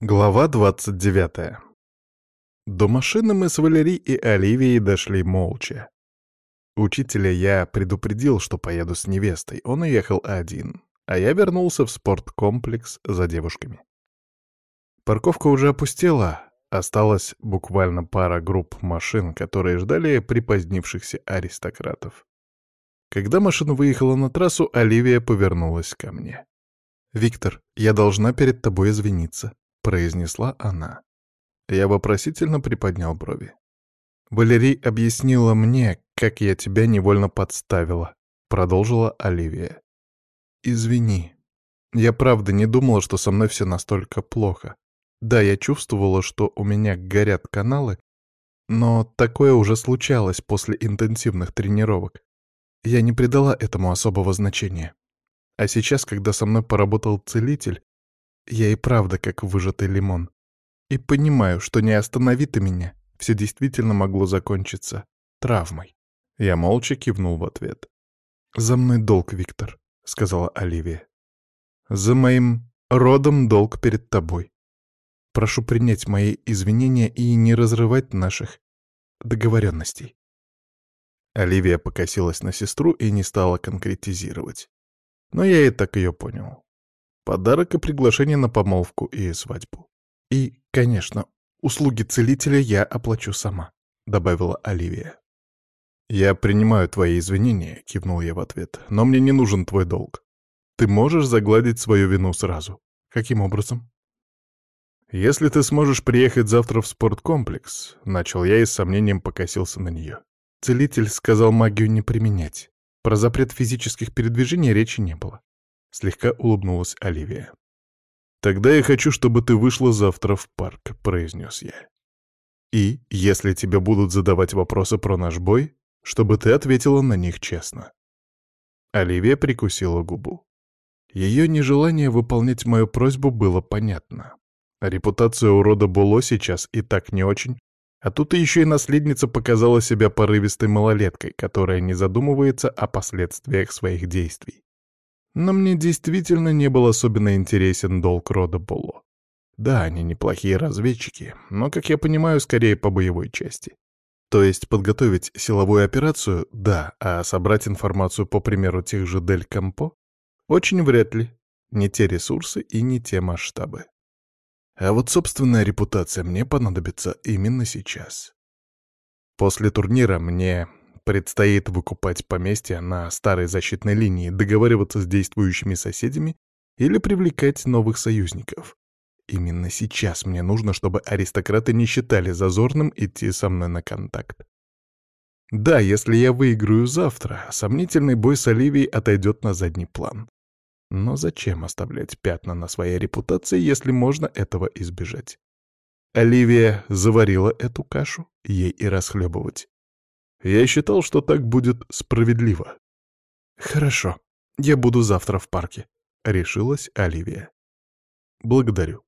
Глава 29. До машины мы с Валери и Оливией дошли молча. Учителя я предупредил, что поеду с невестой, он уехал один, а я вернулся в спорткомплекс за девушками. Парковка уже опустела, осталась буквально пара групп машин, которые ждали припозднившихся аристократов. Когда машина выехала на трассу, Оливия повернулась ко мне. «Виктор, я должна перед тобой извиниться», — произнесла она. Я вопросительно приподнял брови. «Валерий объяснила мне, как я тебя невольно подставила», — продолжила Оливия. «Извини. Я правда не думала, что со мной все настолько плохо. Да, я чувствовала, что у меня горят каналы, но такое уже случалось после интенсивных тренировок. Я не придала этому особого значения. А сейчас, когда со мной поработал целитель, я и правда как выжатый лимон. И понимаю, что не останови ты меня, все действительно могло закончиться травмой. Я молча кивнул в ответ. «За мной долг, Виктор», — сказала Оливия. «За моим родом долг перед тобой. Прошу принять мои извинения и не разрывать наших договоренностей». Оливия покосилась на сестру и не стала конкретизировать. Но я и так ее понял. Подарок и приглашение на помолвку и свадьбу. И, конечно, услуги целителя я оплачу сама, добавила Оливия. «Я принимаю твои извинения», — кивнул я в ответ, — «но мне не нужен твой долг. Ты можешь загладить свою вину сразу. Каким образом?» «Если ты сможешь приехать завтра в спорткомплекс», — начал я и с сомнением покосился на нее. Целитель сказал магию не применять. Про запрет физических передвижений речи не было. Слегка улыбнулась Оливия. «Тогда я хочу, чтобы ты вышла завтра в парк», — произнес я. «И, если тебе будут задавать вопросы про наш бой, чтобы ты ответила на них честно». Оливия прикусила губу. Ее нежелание выполнять мою просьбу было понятно. Репутация урода Було сейчас и так не очень, а тут еще и наследница показала себя порывистой малолеткой, которая не задумывается о последствиях своих действий. Но мне действительно не был особенно интересен долг рода Боло. Да, они неплохие разведчики, но, как я понимаю, скорее по боевой части. То есть подготовить силовую операцию — да, а собрать информацию по примеру тех же Дель Кампо — очень вряд ли. Не те ресурсы и не те масштабы. А вот собственная репутация мне понадобится именно сейчас. После турнира мне Предстоит выкупать поместье на старой защитной линии, договариваться с действующими соседями или привлекать новых союзников. Именно сейчас мне нужно, чтобы аристократы не считали зазорным идти со мной на контакт. Да, если я выиграю завтра, сомнительный бой с Оливией отойдет на задний план. Но зачем оставлять пятна на своей репутации, если можно этого избежать? Оливия заварила эту кашу, ей и расхлебывать. Я считал, что так будет справедливо. «Хорошо, я буду завтра в парке», — решилась Оливия. «Благодарю».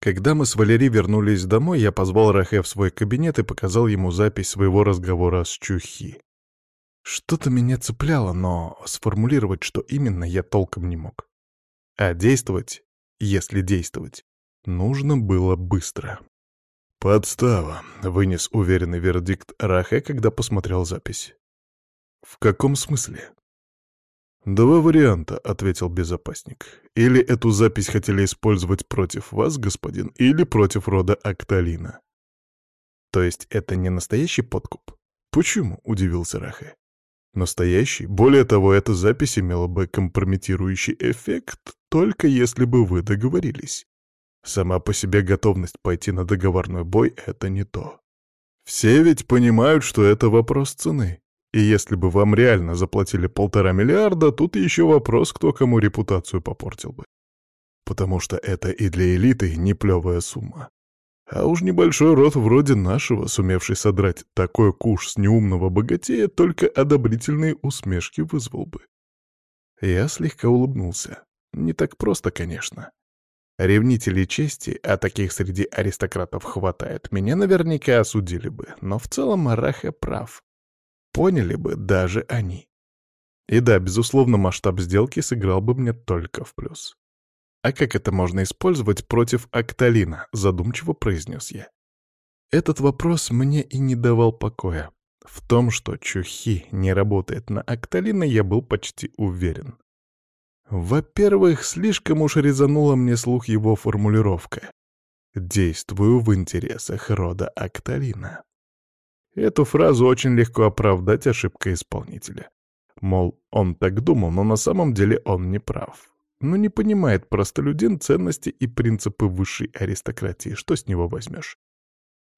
Когда мы с Валери вернулись домой, я позвал Рахе в свой кабинет и показал ему запись своего разговора с Чухи. Что-то меня цепляло, но сформулировать, что именно, я толком не мог. А действовать, если действовать, Нужно было быстро. «Подстава», — вынес уверенный вердикт Рахе, когда посмотрел запись. «В каком смысле?» «Два варианта», — ответил безопасник. «Или эту запись хотели использовать против вас, господин, или против рода Акталина». «То есть это не настоящий подкуп?» «Почему?» — удивился Рахе. «Настоящий. Более того, эта запись имела бы компрометирующий эффект, только если бы вы договорились. Сама по себе готовность пойти на договорной бой — это не то. Все ведь понимают, что это вопрос цены. И если бы вам реально заплатили полтора миллиарда, тут еще вопрос, кто кому репутацию попортил бы. Потому что это и для элиты не плевая сумма. А уж небольшой род вроде нашего, сумевший содрать такой куш с неумного богатея, только одобрительные усмешки вызвал бы. Я слегка улыбнулся. Не так просто, конечно. Ревнители чести, а таких среди аристократов хватает, меня наверняка осудили бы, но в целом Араха прав. Поняли бы даже они. И да, безусловно, масштаб сделки сыграл бы мне только в плюс. «А как это можно использовать против Акталина?» — задумчиво произнес я. Этот вопрос мне и не давал покоя. В том, что Чухи не работает на Акталина, я был почти уверен. Во-первых, слишком уж резанула мне слух его формулировка. «Действую в интересах рода Акталина». Эту фразу очень легко оправдать ошибкой исполнителя. Мол, он так думал, но на самом деле он не прав. Но не понимает простолюдин ценности и принципы высшей аристократии. Что с него возьмешь?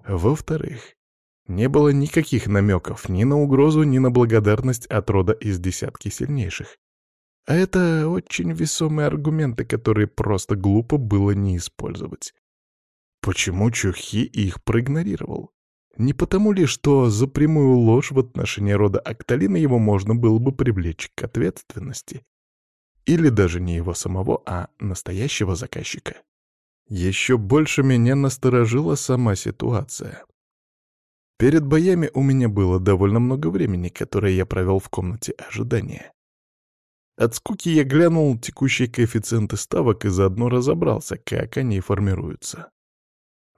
Во-вторых, не было никаких намеков ни на угрозу, ни на благодарность от рода из десятки сильнейших. А это очень весомые аргументы, которые просто глупо было не использовать. Почему Чухи их проигнорировал? Не потому ли, что за прямую ложь в отношении рода Акталина его можно было бы привлечь к ответственности? Или даже не его самого, а настоящего заказчика? Еще больше меня насторожила сама ситуация. Перед боями у меня было довольно много времени, которое я провел в комнате ожидания. От скуки я глянул текущие коэффициенты ставок и заодно разобрался, как они формируются.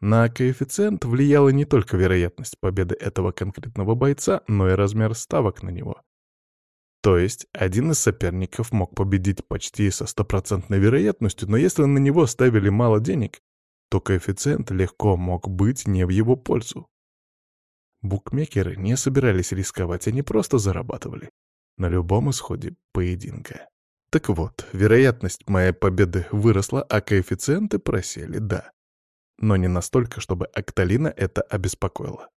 На коэффициент влияла не только вероятность победы этого конкретного бойца, но и размер ставок на него. То есть один из соперников мог победить почти со стопроцентной вероятностью, но если на него ставили мало денег, то коэффициент легко мог быть не в его пользу. Букмекеры не собирались рисковать, они просто зарабатывали на любом исходе поединка. Так вот, вероятность моей победы выросла, а коэффициенты просели, да. Но не настолько, чтобы Акталина это обеспокоило.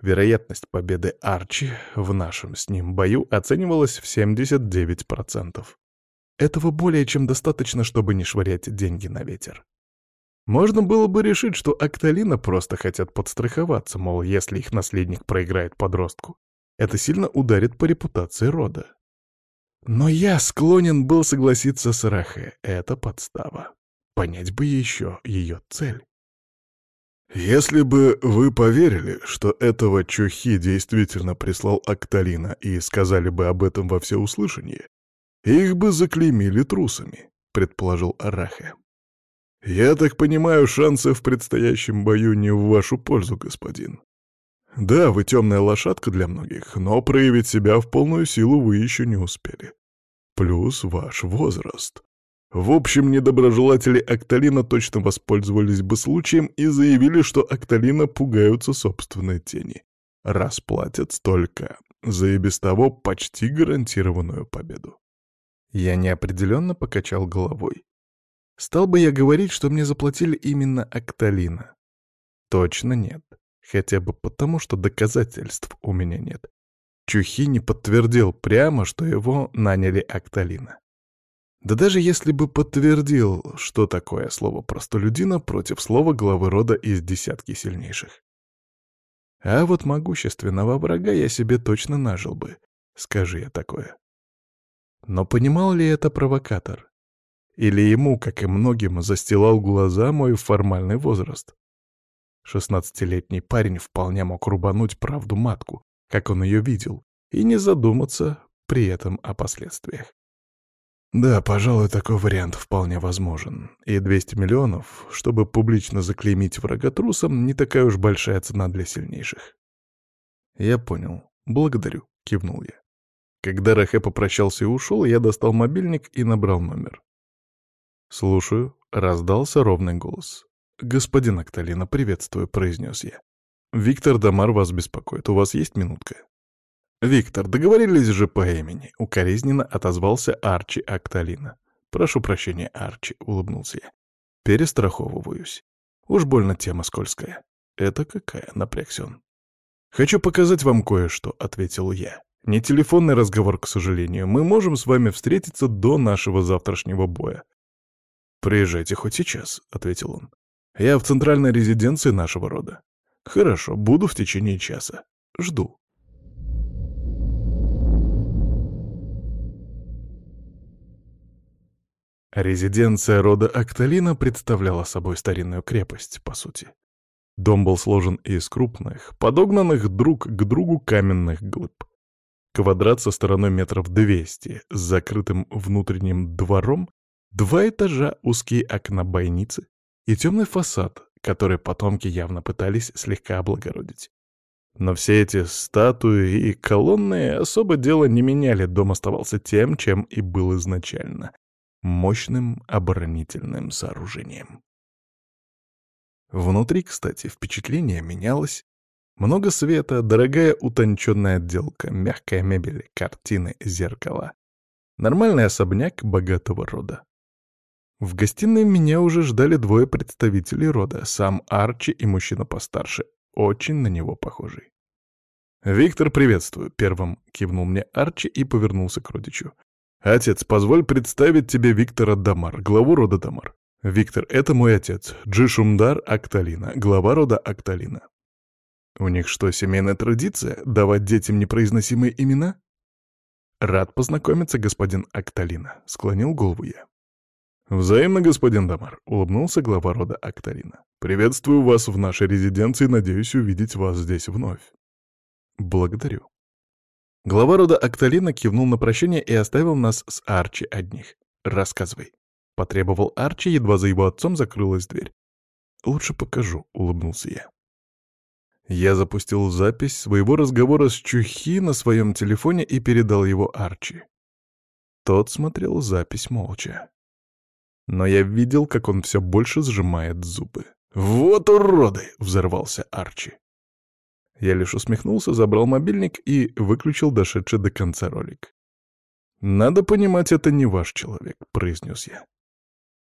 Вероятность победы Арчи в нашем с ним бою оценивалась в 79%. Этого более чем достаточно, чтобы не швырять деньги на ветер. Можно было бы решить, что Акталина просто хотят подстраховаться, мол, если их наследник проиграет подростку, это сильно ударит по репутации рода. Но я склонен был согласиться с Рахе. Это подстава. Понять бы еще ее цель. «Если бы вы поверили, что этого Чухи действительно прислал Акталина и сказали бы об этом во всеуслышание, их бы заклеймили трусами», — предположил Арахе. «Я так понимаю, шансы в предстоящем бою не в вашу пользу, господин. Да, вы темная лошадка для многих, но проявить себя в полную силу вы еще не успели. Плюс ваш возраст. В общем, недоброжелатели Акталина точно воспользовались бы случаем и заявили, что Акталина пугаются собственной тени. Расплатят столько за и без того почти гарантированную победу. Я неопределенно покачал головой. Стал бы я говорить, что мне заплатили именно Акталина? Точно нет. Хотя бы потому, что доказательств у меня нет. Чухи не подтвердил прямо, что его наняли Акталина. Да даже если бы подтвердил, что такое слово простолюдина против слова главы рода из десятки сильнейших. А вот могущественного врага я себе точно нажил бы, скажи я такое. Но понимал ли это провокатор? Или ему, как и многим, застилал глаза мой формальный возраст? Шестнадцатилетний парень вполне мог рубануть правду матку, как он ее видел, и не задуматься при этом о последствиях. Да, пожалуй, такой вариант вполне возможен. И 200 миллионов, чтобы публично заклеймить врага трусом, не такая уж большая цена для сильнейших. Я понял. Благодарю, кивнул я. Когда Рахе попрощался и ушел, я достал мобильник и набрал номер. «Слушаю», — раздался ровный голос. «Господин Акталина, приветствую», — произнес я. «Виктор Дамар вас беспокоит. У вас есть минутка?» «Виктор, договорились же по имени», — укоризненно отозвался Арчи Акталина. «Прошу прощения, Арчи», — улыбнулся я. «Перестраховываюсь. Уж больно тема скользкая». «Это какая?» — напрягся он. «Хочу показать вам кое-что», — ответил я. «Не телефонный разговор, к сожалению. Мы можем с вами встретиться до нашего завтрашнего боя». «Приезжайте хоть сейчас», — ответил он. Я в центральной резиденции нашего рода. Хорошо, буду в течение часа. Жду. Резиденция рода Акталина представляла собой старинную крепость, по сути. Дом был сложен из крупных, подогнанных друг к другу каменных глыб. Квадрат со стороной метров 200, с закрытым внутренним двором, два этажа, узкие окна-бойницы и темный фасад, который потомки явно пытались слегка облагородить. Но все эти статуи и колонны особо дело не меняли, дом оставался тем, чем и был изначально — мощным оборонительным сооружением. Внутри, кстати, впечатление менялось. Много света, дорогая утонченная отделка, мягкая мебель, картины, зеркала. Нормальный особняк богатого рода. В гостиной меня уже ждали двое представителей рода, сам Арчи и мужчина постарше, очень на него похожий. «Виктор, приветствую!» — первым кивнул мне Арчи и повернулся к родичу. «Отец, позволь представить тебе Виктора Дамар, главу рода Дамар. Виктор, это мой отец, Джишумдар Акталина, глава рода Акталина. У них что, семейная традиция — давать детям непроизносимые имена? Рад познакомиться, господин Акталина, — склонил голову я. «Взаимно, господин Дамар», — улыбнулся глава рода Акталина. «Приветствую вас в нашей резиденции, надеюсь увидеть вас здесь вновь». «Благодарю». Глава рода Акталина кивнул на прощение и оставил нас с Арчи одних. «Рассказывай». Потребовал Арчи, едва за его отцом закрылась дверь. «Лучше покажу», — улыбнулся я. Я запустил запись своего разговора с Чухи на своем телефоне и передал его Арчи. Тот смотрел запись молча. Но я видел, как он все больше сжимает зубы. «Вот уроды!» — взорвался Арчи. Я лишь усмехнулся, забрал мобильник и выключил дошедший до конца ролик. «Надо понимать, это не ваш человек», — произнес я.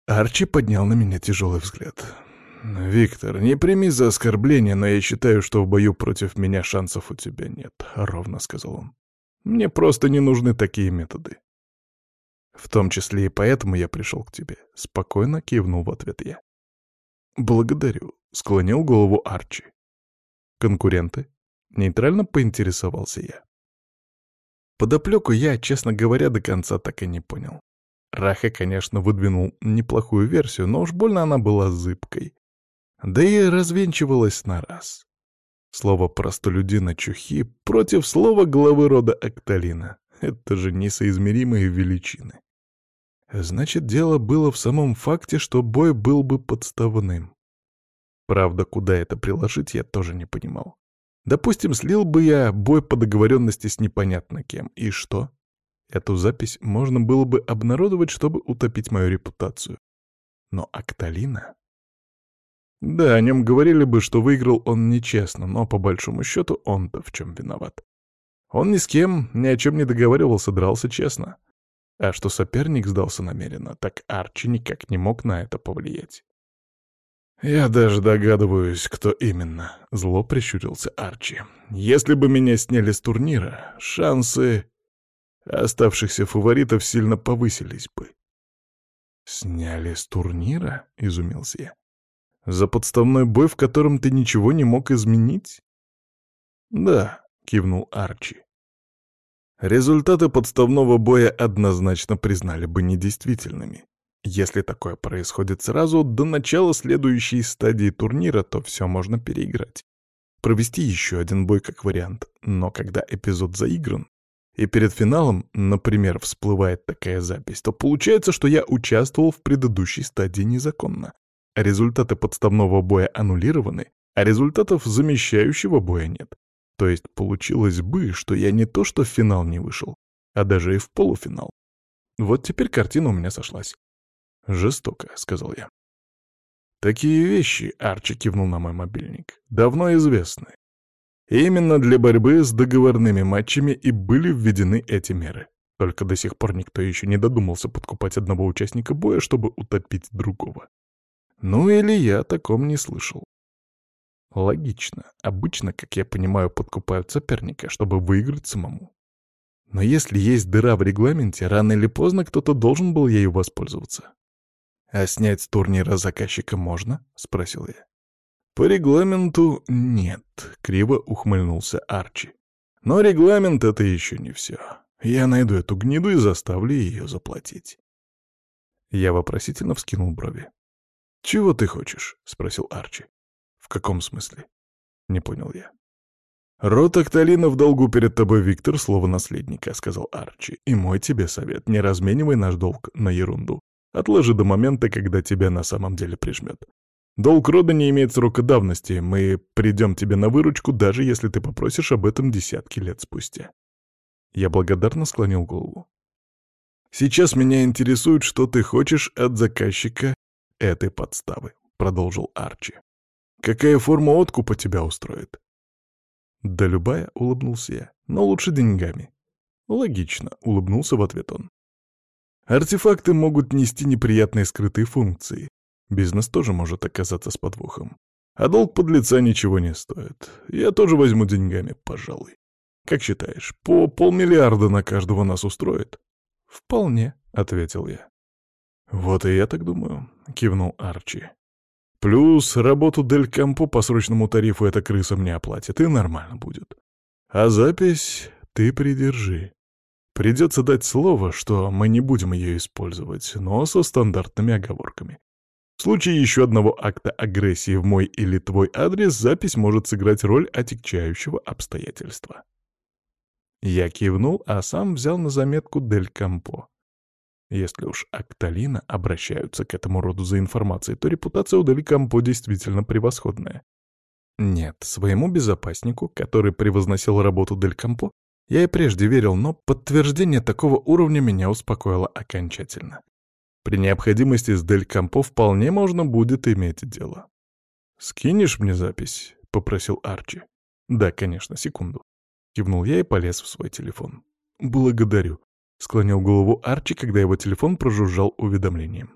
Арчи поднял на меня тяжелый взгляд. «Виктор, не прими за оскорбление, но я считаю, что в бою против меня шансов у тебя нет», — ровно сказал он. «Мне просто не нужны такие методы». «В том числе и поэтому я пришел к тебе», — спокойно кивнул в ответ я. «Благодарю», — склонил голову Арчи. «Конкуренты?» — нейтрально поинтересовался я. Подоплеку я, честно говоря, до конца так и не понял. Раха, конечно, выдвинул неплохую версию, но уж больно она была зыбкой. Да и развенчивалась на раз. Слово простолюдина Чухи против слова главы рода Акталина. Это же несоизмеримые величины. Значит, дело было в самом факте, что бой был бы подставным. Правда, куда это приложить, я тоже не понимал. Допустим, слил бы я бой по договоренности с непонятно кем. И что? Эту запись можно было бы обнародовать, чтобы утопить мою репутацию. Но Акталина... Да, о нем говорили бы, что выиграл он нечестно, но по большому счету он-то в чем виноват. Он ни с кем ни о чем не договаривался, дрался честно. А что соперник сдался намеренно, так Арчи никак не мог на это повлиять. «Я даже догадываюсь, кто именно», — зло прищурился Арчи. «Если бы меня сняли с турнира, шансы оставшихся фаворитов сильно повысились бы. «Сняли с турнира?» — изумился я. «За подставной бой, в котором ты ничего не мог изменить?» «Да», — кивнул Арчи. «Результаты подставного боя однозначно признали бы недействительными. Если такое происходит сразу, до начала следующей стадии турнира, то все можно переиграть. Провести еще один бой как вариант, но когда эпизод заигран, и перед финалом, например, всплывает такая запись, то получается, что я участвовал в предыдущей стадии незаконно. Результаты подставного боя аннулированы, а результатов замещающего боя нет. То есть получилось бы, что я не то что в финал не вышел, а даже и в полуфинал. Вот теперь картина у меня сошлась. «Жестоко», — сказал я. «Такие вещи», — Арчи кивнул на мой мобильник, — «давно известны. Именно для борьбы с договорными матчами и были введены эти меры. Только до сих пор никто еще не додумался подкупать одного участника боя, чтобы утопить другого. Ну или я о таком не слышал. Логично. Обычно, как я понимаю, подкупают соперника, чтобы выиграть самому. Но если есть дыра в регламенте, рано или поздно кто-то должен был ею воспользоваться. «А снять с турнира заказчика можно?» — спросил я. «По регламенту нет», — криво ухмыльнулся Арчи. «Но регламент — это еще не все. Я найду эту гниду и заставлю ее заплатить». Я вопросительно вскинул брови. «Чего ты хочешь?» — спросил Арчи. «В каком смысле?» — не понял я. «Рот Акталина в долгу перед тобой, Виктор, слово наследника», — сказал Арчи. «И мой тебе совет, не разменивай наш долг на ерунду. Отложи до момента, когда тебя на самом деле прижмет. Долг рода не имеет срока давности, мы придем тебе на выручку, даже если ты попросишь об этом десятки лет спустя». Я благодарно склонил голову. «Сейчас меня интересует, что ты хочешь от заказчика этой подставы», — продолжил Арчи. «Какая форма откупа тебя устроит?» «Да любая», — улыбнулся я, — «но лучше деньгами». «Логично», — улыбнулся в ответ он. «Артефакты могут нести неприятные скрытые функции. Бизнес тоже может оказаться с подвохом. А долг подлеца ничего не стоит. Я тоже возьму деньгами, пожалуй. Как считаешь, по полмиллиарда на каждого нас устроит?» «Вполне», — ответил я. «Вот и я так думаю», — кивнул Арчи. Плюс работу Дель Кампо по срочному тарифу эта крыса мне оплатит, и нормально будет. А запись ты придержи. Придется дать слово, что мы не будем ее использовать, но со стандартными оговорками. В случае еще одного акта агрессии в мой или твой адрес запись может сыграть роль отягчающего обстоятельства. Я кивнул, а сам взял на заметку Дель Кампо. Если уж Акталина обращаются к этому роду за информацией, то репутация у Деликампо действительно превосходная. Нет, своему безопаснику, который превозносил работу Делькампо, я и прежде верил, но подтверждение такого уровня меня успокоило окончательно. При необходимости с Делькампо вполне можно будет иметь дело. «Скинешь мне запись?» — попросил Арчи. «Да, конечно, секунду». Кивнул я и полез в свой телефон. «Благодарю», — склонил голову Арчи, когда его телефон прожужжал уведомлением.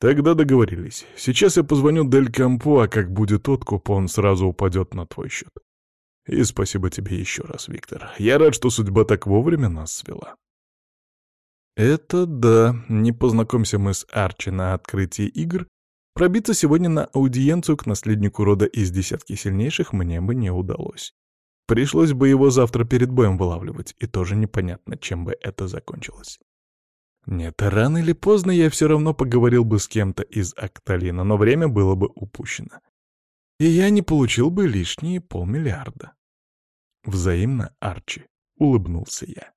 «Тогда договорились. Сейчас я позвоню Дель Кампу, а как будет откуп, он сразу упадет на твой счет. И спасибо тебе еще раз, Виктор. Я рад, что судьба так вовремя нас свела». «Это да. Не познакомься мы с Арчи на открытии игр. Пробиться сегодня на аудиенцию к наследнику рода из десятки сильнейших мне бы не удалось. Пришлось бы его завтра перед боем вылавливать, и тоже непонятно, чем бы это закончилось. Нет, рано или поздно я все равно поговорил бы с кем-то из Акталина, но время было бы упущено. И я не получил бы лишние полмиллиарда. Взаимно, Арчи, улыбнулся я.